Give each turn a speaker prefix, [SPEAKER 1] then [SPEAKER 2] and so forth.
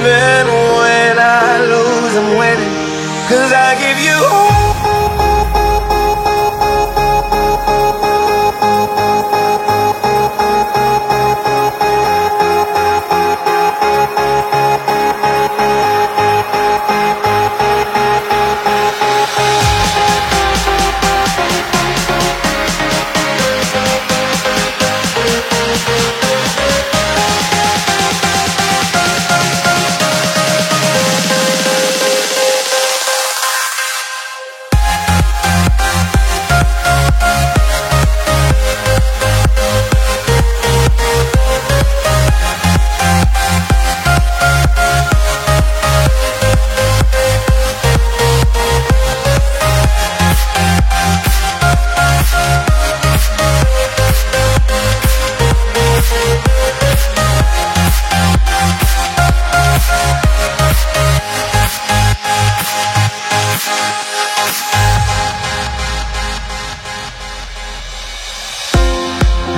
[SPEAKER 1] Even when I lose, I'm winning. Cause I